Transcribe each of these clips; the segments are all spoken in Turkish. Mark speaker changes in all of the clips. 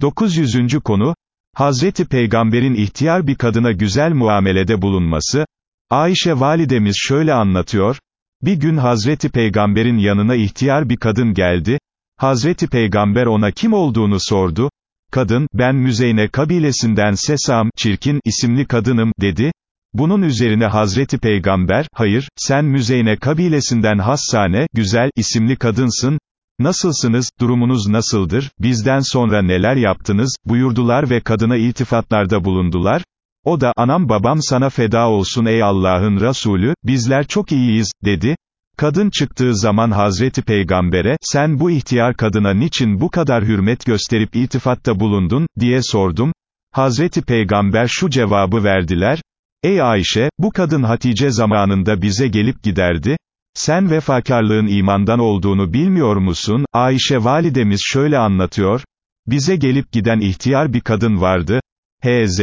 Speaker 1: 900. konu, Hazreti Peygamber'in ihtiyar bir kadına güzel muamelede bulunması, Ayşe validemiz şöyle anlatıyor, bir gün Hazreti Peygamber'in yanına ihtiyar bir kadın geldi, Hazreti Peygamber ona kim olduğunu sordu, kadın, ben Müzeyne kabilesinden Sesam, çirkin, isimli kadınım, dedi, bunun üzerine Hazreti Peygamber, hayır, sen Müzeyne kabilesinden Hassane, güzel, isimli kadınsın, nasılsınız, durumunuz nasıldır, bizden sonra neler yaptınız, buyurdular ve kadına iltifatlarda bulundular, o da, anam babam sana feda olsun ey Allah'ın Resulü, bizler çok iyiyiz, dedi, Kadın çıktığı zaman Hazreti Peygamber'e, sen bu ihtiyar kadına niçin bu kadar hürmet gösterip iltifatta bulundun, diye sordum. Hazreti Peygamber şu cevabı verdiler, Ey Ayşe, bu kadın Hatice zamanında bize gelip giderdi, sen vefakarlığın imandan olduğunu bilmiyor musun? Ayşe validemiz şöyle anlatıyor, bize gelip giden ihtiyar bir kadın vardı, H.Z.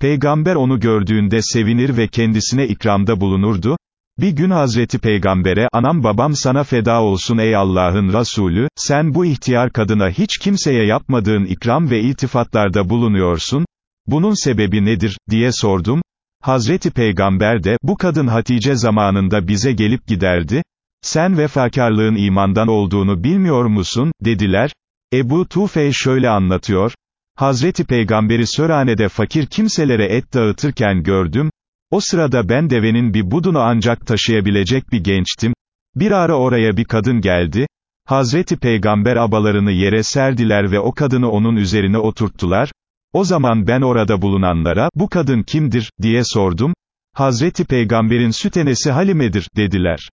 Speaker 1: Peygamber onu gördüğünde sevinir ve kendisine ikramda bulunurdu, bir gün Hazreti Peygamber'e, anam babam sana feda olsun ey Allah'ın Resulü, sen bu ihtiyar kadına hiç kimseye yapmadığın ikram ve iltifatlarda bulunuyorsun, bunun sebebi nedir, diye sordum, Hazreti Peygamber de, bu kadın Hatice zamanında bize gelip giderdi, sen vefakarlığın imandan olduğunu bilmiyor musun, dediler, Ebu Tufey şöyle anlatıyor, Hazreti Peygamberi Sörhane'de fakir kimselere et dağıtırken gördüm, o sırada ben devenin bir budunu ancak taşıyabilecek bir gençtim, bir ara oraya bir kadın geldi, Hazreti Peygamber abalarını yere serdiler ve o kadını onun üzerine oturttular, o zaman ben orada bulunanlara, bu kadın kimdir, diye sordum, Hazreti Peygamberin sütenesi Halime'dir, dediler.